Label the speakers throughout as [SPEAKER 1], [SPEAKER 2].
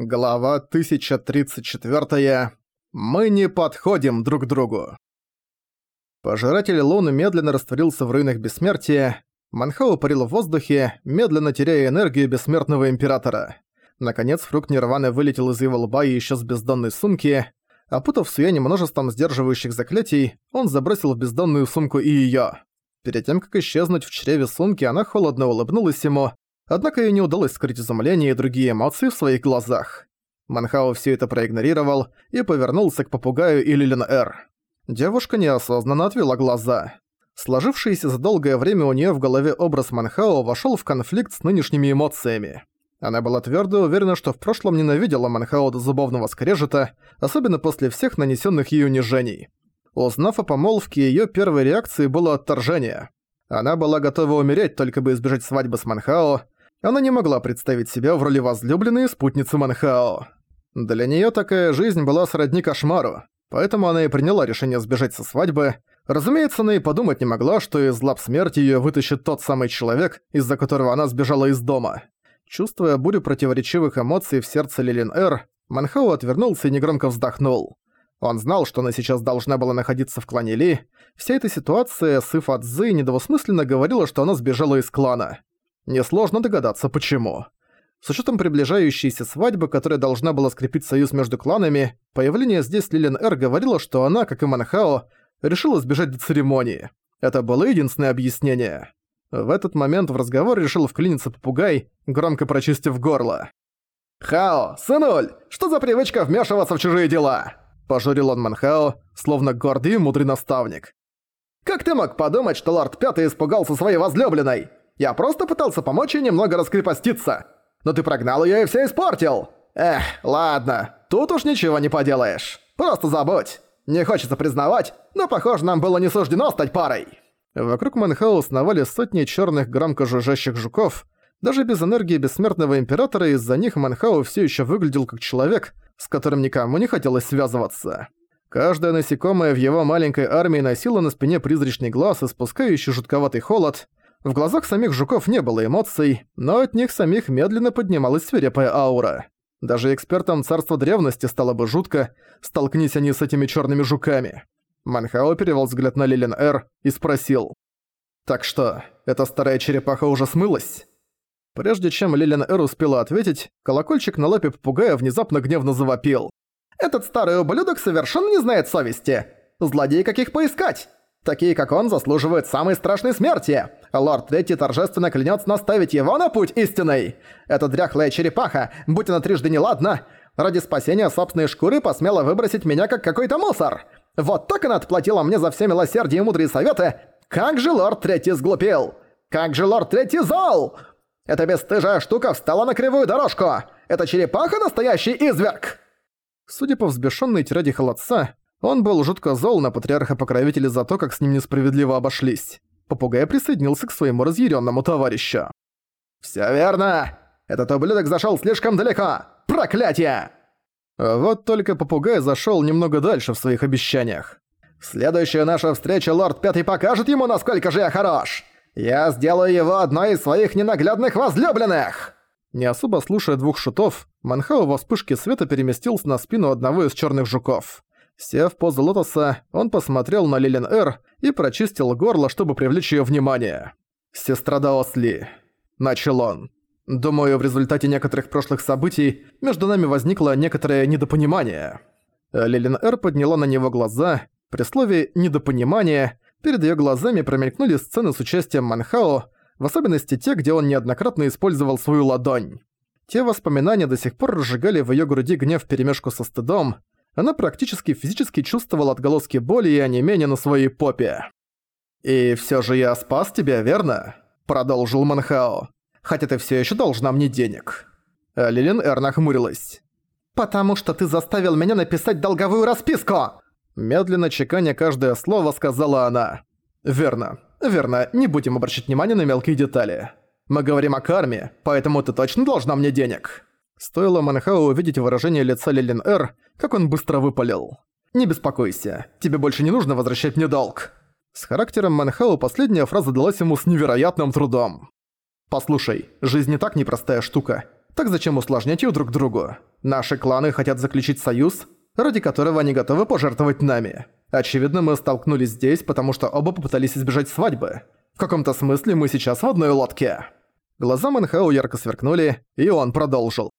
[SPEAKER 1] Глава 1034. Мы не подходим друг другу. Пожиратель Лун медленно растворился в руинах бессмертия. Манхау парил в воздухе, медленно теряя энергию бессмертного императора. Наконец, фрукт Нирваны вылетел из его лба и исчез в бездонной сумке. Опутав Суяни множеством сдерживающих заклятий, он забросил в бездонную сумку и её. Перед тем, как исчезнуть в чреве сумки, она холодно улыбнулась ему, Однако ей не удалось скрыть изумление и другие эмоции в своих глазах. Манхао все это проигнорировал и повернулся к попугаю и Лилин Эр. Девушка неосознанно отвела глаза. Сложившийся за долгое время у нее в голове образ Манхао вошел в конфликт с нынешними эмоциями. Она была твердо уверена, что в прошлом ненавидела Манхао до зубовного скрежета, особенно после всех нанесенных ей унижений. Узнав о помолвке, ее первой реакцией было отторжение. Она была готова умереть, только бы избежать свадьбы с Манхао, она не могла представить себя в роли возлюбленной спутницы Манхао. Для неё такая жизнь была сродни кошмару, поэтому она и приняла решение сбежать со свадьбы. Разумеется, она и подумать не могла, что из лап смерти её вытащит тот самый человек, из-за которого она сбежала из дома. Чувствуя бурю противоречивых эмоций в сердце Лилин Эр, Манхао отвернулся и негромко вздохнул. Он знал, что она сейчас должна была находиться в клане Ли. Вся эта ситуация с Ифадзы недвусмысленно говорила, что она сбежала из клана. Несложно догадаться, почему. С учетом приближающейся свадьбы, которая должна была скрепить союз между кланами, появление здесь Лилин Эр говорила, что она, как и Манхао, решила сбежать до церемонии. Это было единственное объяснение. В этот момент в разговор решил вклиниться попугай, громко прочистив горло. «Хао, сынуль, что за привычка вмешиваться в чужие дела?» Пожурил он Манхао, словно гордый и мудрый наставник. «Как ты мог подумать, что лорд Пятый испугался своей возлюбленной? Я просто пытался помочь ей немного раскрепоститься. Но ты прогнал её и всё испортил. Эх, ладно, тут уж ничего не поделаешь. Просто забудь. Не хочется признавать, но похоже, нам было не суждено стать парой». Вокруг Манхау сновали сотни чёрных громко жужжащих жуков. Даже без энергии бессмертного императора из-за них Манхау всё ещё выглядел как человек, с которым никому не хотелось связываться. Каждое насекомое в его маленькой армии носило на спине призрачный глаз, испускающий жутковатый холод. В глазах самих жуков не было эмоций, но от них самих медленно поднималась свирепая аура. Даже экспертам царства древности стало бы жутко, столкнись они с этими черными жуками. Манхао перевел взгляд на Лилин Эр и спросил. «Так что, эта старая черепаха уже смылась?» Прежде чем Лилин Эр успела ответить, колокольчик на лапе попугая внезапно гневно завопил. «Этот старый ублюдок совершенно не знает совести! Злодей каких поискать! Такие, как он, заслуживают самой страшной смерти. Лорд Третий торжественно клянется наставить его на путь истинный. Эта дряхлая черепаха, будь она трижды неладна, ради спасения собственной шкуры посмела выбросить меня как какой-то мусор. Вот так она отплатила мне за все милосердие и мудрые советы. Как же лорд Третий сглупил? Как же лорд Третий зол? Эта бесстыжая штука встала на кривую дорожку. Эта черепаха настоящий изверг. Судя по взбешенной тираде холодца, он был жутко зол на патриарха-покровителя за то, как с ним несправедливо обошлись. Попугай присоединился к своему разъяренному товарищу. «Всё верно! Этот ублюдок зашёл слишком далеко! Проклятие!» Вот только попугай зашёл немного дальше в своих обещаниях. «Следующая наша встреча лорд Пятый покажет ему, насколько же я хорош! Я сделаю его одной из своих ненаглядных возлюбленных!» Не особо слушая двух шутов, Манхао во вспышке света переместился на спину одного из чёрных жуков. Сев в позу лотоса, он посмотрел на Лилин Эр и прочистил горло, чтобы привлечь её внимание. «Сестра Даосли», — начал он. «Думаю, в результате некоторых прошлых событий между нами возникло некоторое недопонимание». Лилин Эр подняла на него глаза. При слове «недопонимание» перед её глазами промелькнули сцены с участием Манхао, в особенности те, где он неоднократно использовал свою ладонь. Те воспоминания до сих пор разжигали в её груди гнев вперемешку со стыдом, она практически физически чувствовала отголоски боли и онемения на своей попе. «И всё же я спас тебя, верно?» – продолжил Манхао. «Хотя ты всё ещё должна мне денег». А Лилин Эр нахмурилась. «Потому что ты заставил меня написать долговую расписку!» Медленно чеканя каждое слово, сказала она. «Верно, верно, не будем обращать внимания на мелкие детали. Мы говорим о карме, поэтому ты точно должна мне денег». Стоило Манхау увидеть выражение лица Лилин Эр, как он быстро выпалил. «Не беспокойся, тебе больше не нужно возвращать мне долг». С характером Манхау последняя фраза далась ему с невероятным трудом. «Послушай, жизнь не так непростая штука, так зачем усложнять её друг другу? Наши кланы хотят заключить союз, ради которого они готовы пожертвовать нами. Очевидно, мы столкнулись здесь, потому что оба попытались избежать свадьбы. В каком-то смысле мы сейчас в одной лодке». Глаза Манхао ярко сверкнули, и он продолжил.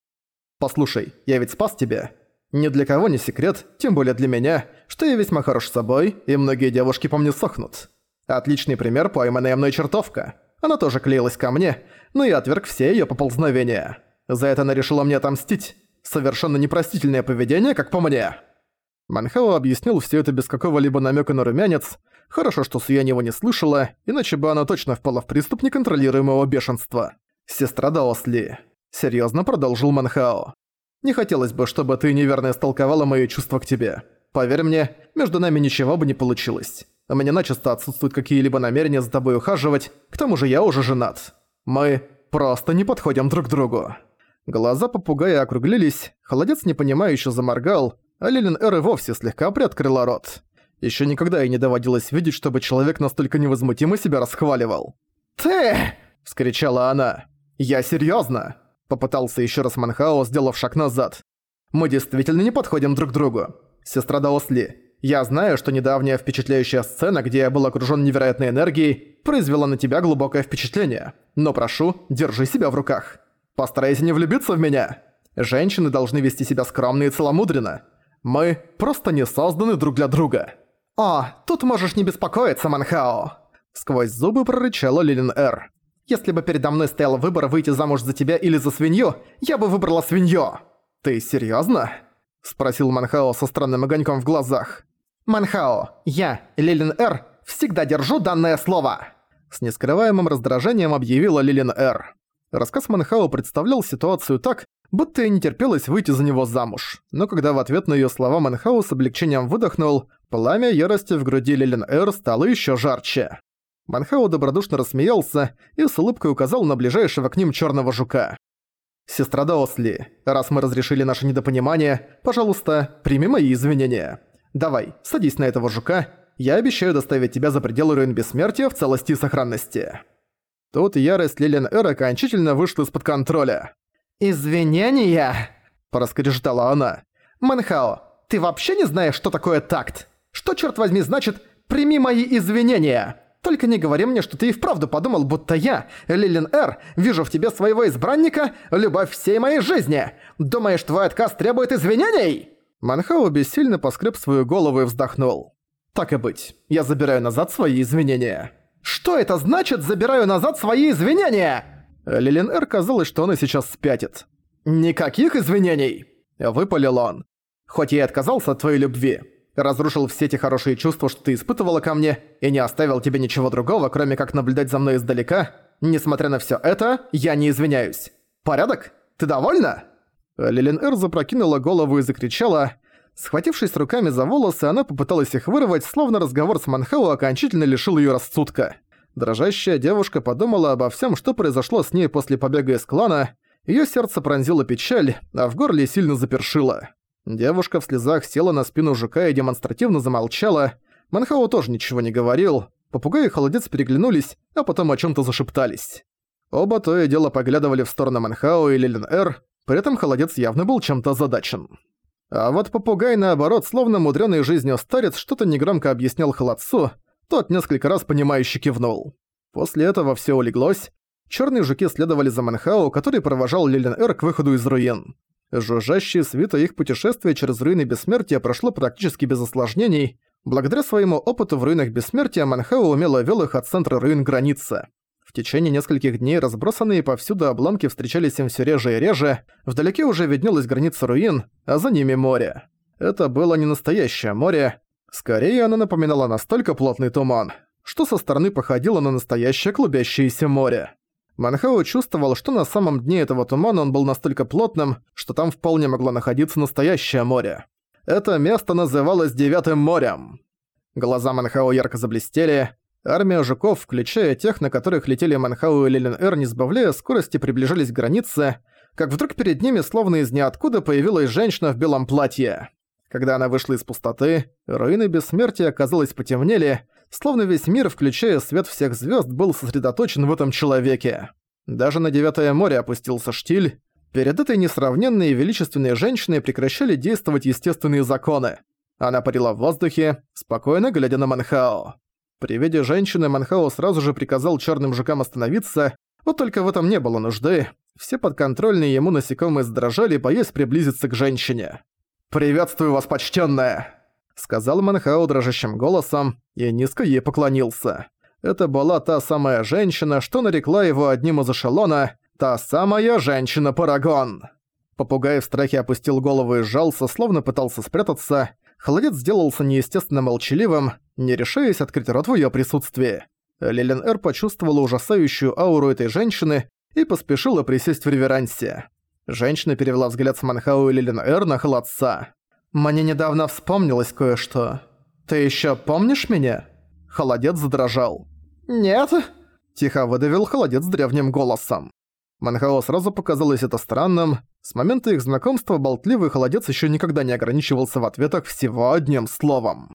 [SPEAKER 1] «Послушай, я ведь спас тебя. Ни для кого не секрет, тем более для меня, что я весьма хорош собой, и многие девушки по мне сохнут. Отличный пример пойманная мной чертовка. Она тоже клеилась ко мне, но я отверг все её поползновения. За это она решила мне отомстить. Совершенно непростительное поведение, как по мне». Манхао объяснил все это без какого-либо намека на румянец. Хорошо, что Суян его не слышала, иначе бы она точно впала в приступ неконтролируемого бешенства. «Сестра Даосли», — серьезно продолжил Манхао. «Не хотелось бы, чтобы ты неверно истолковала мои чувства к тебе. Поверь мне, между нами ничего бы не получилось. У меня начисто отсутствуют какие-либо намерения за тобой ухаживать, к тому же я уже женат. Мы просто не подходим друг другу». Глаза попугая округлились, холодец непонимающе заморгал, а Лилин Эр и вовсе слегка приоткрыла рот. Ещё никогда ей не доводилось видеть, чтобы человек настолько невозмутимо себя расхваливал. «Ты!» – вскричала она. «Я серьёзно!» – попытался ещё раз Манхао, сделав шаг назад. «Мы действительно не подходим друг другу. Сестра Даосли, я знаю, что недавняя впечатляющая сцена, где я был окружён невероятной энергией, произвела на тебя глубокое впечатление. Но прошу, держи себя в руках. Постарайся не влюбиться в меня. Женщины должны вести себя скромно и целомудренно. Мы просто не созданы друг для друга. О, тут можешь не беспокоиться, Манхао. Сквозь зубы прорычала Лилин Эр. Если бы передо мной стоял выбор выйти замуж за тебя или за свинью, я бы выбрала свинью. Ты серьёзно? Спросил Манхао со странным огоньком в глазах. Манхао, я, Лилин Эр, всегда держу данное слово. С нескрываемым раздражением объявила Лилин Эр. Рассказ Манхао представлял ситуацию так, будто и не терпелось выйти за него замуж. Но когда в ответ на её слова Манхау с облегчением выдохнул, пламя ярости в груди Лилин Эр стало ещё жарче. Манхау добродушно рассмеялся и с улыбкой указал на ближайшего к ним чёрного жука. «Сестра Даосли, раз мы разрешили наше недопонимание, пожалуйста, прими мои извинения. Давай, садись на этого жука, я обещаю доставить тебя за пределы руин бессмертия в целости и сохранности». Тут ярость Лилин Эр окончательно вышла из-под контроля. «Извинения?» – проскрежетала она. «Манхао, ты вообще не знаешь, что такое такт? Что, черт возьми, значит «прими мои извинения»?» Только не говори мне, что ты и вправду подумал, будто я, Лилин Эр, вижу в тебе своего избранника, любовь всей моей жизни. Думаешь, твой отказ требует извинений?» Манхао бессильно поскреб свою голову и вздохнул. «Так и быть, я забираю назад свои извинения». «Что это значит «забираю назад свои извинения»?» Лилин Эр казалось, что он и сейчас спятит. «Никаких извинений!» – выпалил он. «Хоть я и отказался от твоей любви, разрушил все те хорошие чувства, что ты испытывала ко мне, и не оставил тебе ничего другого, кроме как наблюдать за мной издалека, несмотря на все это, я не извиняюсь. Порядок? Ты довольна?» Лилин Эр запрокинула голову и закричала. Схватившись руками за волосы, она попыталась их вырвать, словно разговор с Манхау окончательно лишил ее рассудка. Дрожащая девушка подумала обо всем, что произошло с ней после побега из клана, ее сердце пронзило печаль, а в горле сильно запершило. Девушка в слезах села на спину жука и демонстративно замолчала. Манхао тоже ничего не говорил. Попугай и холодец переглянулись, а потом о чем то зашептались. Оба то и дело поглядывали в сторону Манхао и Лилин-Эр, при этом холодец явно был чем-то озадачен. А вот попугай, наоборот, словно мудрёный жизнью старец, что-то негромко объяснял холодцу, тот несколько раз понимающе кивнул. После этого все улеглось. Черные жуки следовали за Манхао, который провожал Лилин Эр к выходу из руин. Жужжащее свито их путешествие через руины Бессмертия прошло практически без осложнений. Благодаря своему опыту в руинах Бессмертия Манхао умело вел их от центра руин границы. В течение нескольких дней разбросанные повсюду обломки встречались им все реже и реже, вдалеке уже виднелась граница руин, а за ними море. Это было не настоящее море, Скорее, она напоминала настолько плотный туман, что со стороны походило на настоящее клубящееся море. Манхао чувствовал, что на самом дне этого тумана он был настолько плотным, что там вполне могло находиться настоящее море. Это место называлось Девятым морем. Глаза Манхао ярко заблестели. Армия жуков, включая тех, на которых летели Манхао и Лилин-Эр, не сбавляя скорости, приближались к границе, как вдруг перед ними, словно из ниоткуда, появилась женщина в белом платье. Когда она вышла из пустоты, руины бессмертия, казалось, потемнели, словно весь мир, включая свет всех звезд, был сосредоточен в этом человеке. Даже на Девятое море опустился штиль. Перед этой несравненной и величественной женщиной прекращали действовать естественные законы. Она парила в воздухе, спокойно глядя на Манхао. При виде женщины Манхао сразу же приказал черным жукам остановиться, вот только в этом не было нужды. Все подконтрольные ему насекомые задрожали, боясь приблизиться к женщине. «Приветствую вас, почтенная! Сказал Манхао дрожащим голосом и низко ей поклонился. Это была та самая женщина, что нарекла его одним из эшелона, та самая женщина-парагон. Попугай в страхе опустил голову и сжался, словно пытался спрятаться. Холодец сделался неестественно молчаливым, не решаясь открыть рот в её присутствии. Лилен Эр почувствовала ужасающую ауру этой женщины и поспешила присесть в реверансе. Женщина перевела взгляд с Манхау и Лилен Эр на холодца. «Мне недавно вспомнилось кое-что. Ты ещё помнишь меня?» Холодец задрожал. «Нет!» Тихо выдавил холодец древним голосом. Манхао сразу показалось это странным. С момента их знакомства болтливый холодец ещё никогда не ограничивался в ответах всего одним словом.